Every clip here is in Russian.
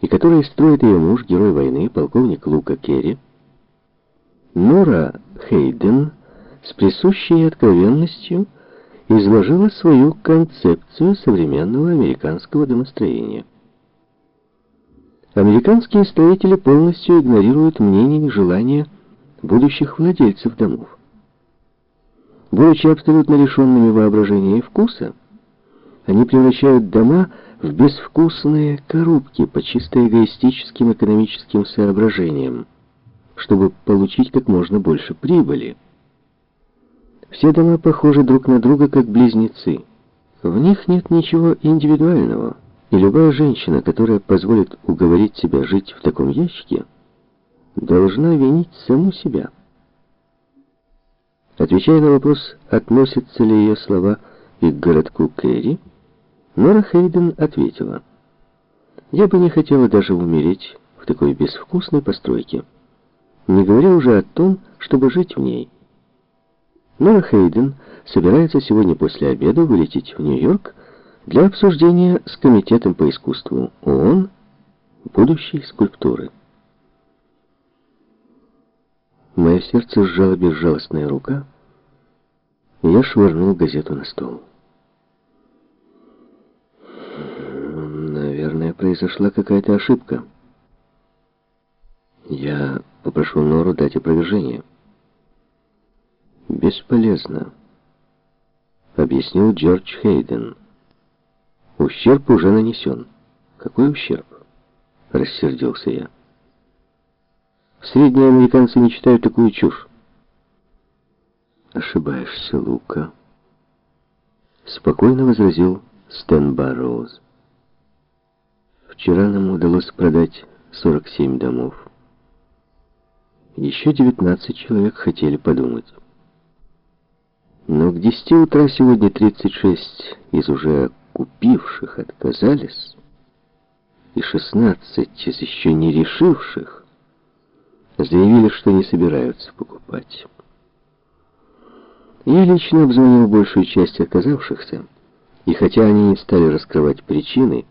и который строит ее муж, герой войны, полковник Лука Керри, Нора Хейден с присущей откровенностью изложила свою концепцию современного американского домостроения. Американские строители полностью игнорируют мнение и желания будущих владельцев домов. Будучи абсолютно лишенными воображения и вкуса, они превращают дома в безвкусные коробки по чисто эгоистическим экономическим соображениям, чтобы получить как можно больше прибыли. Все дома похожи друг на друга, как близнецы. В них нет ничего индивидуального, и любая женщина, которая позволит уговорить себя жить в таком ящике, должна винить саму себя. Отвечая на вопрос, относятся ли ее слова и к городку Кэрри, Нора Хейден ответила, «Я бы не хотела даже умереть в такой безвкусной постройке, не говоря уже о том, чтобы жить в ней». Нора Хейден собирается сегодня после обеда вылететь в Нью-Йорк для обсуждения с Комитетом по искусству ООН будущей скульптуры. Мое сердце сжала безжалостная рука, и я швырнул газету на стол. Произошла какая-то ошибка. Я попрошу Нору дать опровержение. «Бесполезно», — объяснил Джордж Хейден. «Ущерб уже нанесен». «Какой ущерб?» — рассердился я. Средние американцы не читают такую чушь. Ошибаешься, Лука. Спокойно возразил Стэн Барроуз. Вчера нам удалось продать 47 домов. Еще 19 человек хотели подумать. Но к 10 утра сегодня 36 из уже купивших отказались, и 16 из еще не решивших заявили, что не собираются покупать. Я лично обзвонил большую часть оказавшихся, и хотя они не стали раскрывать причины,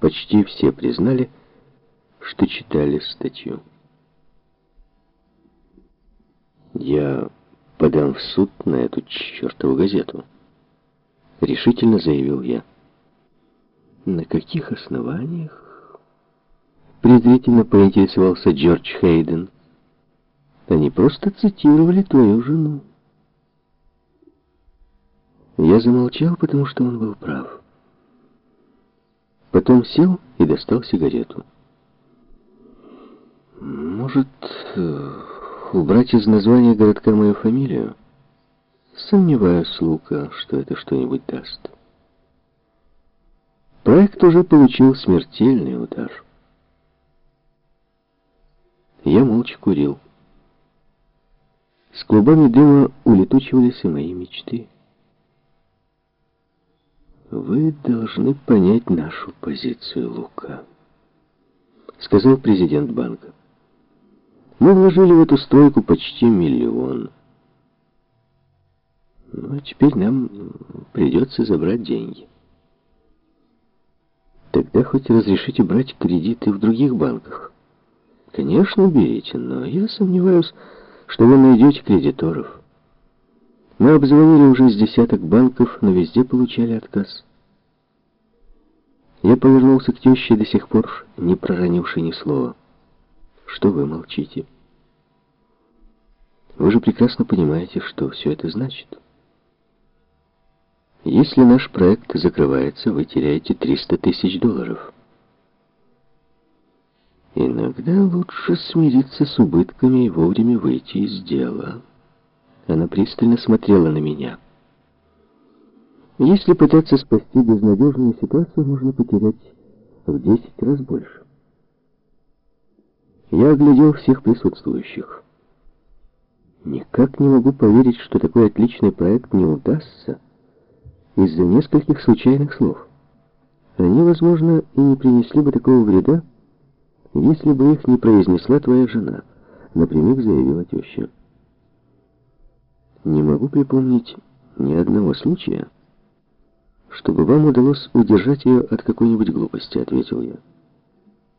почти все признали, что читали статью. Я подам в суд на эту чертову газету, решительно заявил я. На каких основаниях? презрительно поинтересовался Джордж Хейден. Они просто цитировали твою жену. Я замолчал, потому что он был прав. Потом сел и достал сигарету. Может, э, убрать из названия городка мою фамилию? Сомневаюсь, Лука, что это что-нибудь даст. Проект уже получил смертельный удар. Я молча курил. С клубами дыма улетучивались и мои мечты. «Вы должны понять нашу позицию, Лука», — сказал президент банка. «Мы вложили в эту стройку почти миллион. Ну, а теперь нам придется забрать деньги. Тогда хоть разрешите брать кредиты в других банках». Конечно, берите, но я сомневаюсь, что вы найдете кредиторов. Мы обзвонили уже с десяток банков, но везде получали отказ. Я повернулся к теще, до сих пор не проронивший ни слова. Что вы молчите? Вы же прекрасно понимаете, что все это значит. Если наш проект закрывается, вы теряете 300 тысяч долларов. Иногда лучше смириться с убытками и вовремя выйти из дела. Она пристально смотрела на меня. Если пытаться спасти безнадежную ситуацию, можно потерять в десять раз больше. Я оглядел всех присутствующих. Никак не могу поверить, что такой отличный проект не удастся из-за нескольких случайных слов. Они, возможно, и не принесли бы такого вреда, если бы их не произнесла твоя жена, напрямик заявила теща. Не могу припомнить ни одного случая, чтобы вам удалось удержать ее от какой-нибудь глупости, ответил я.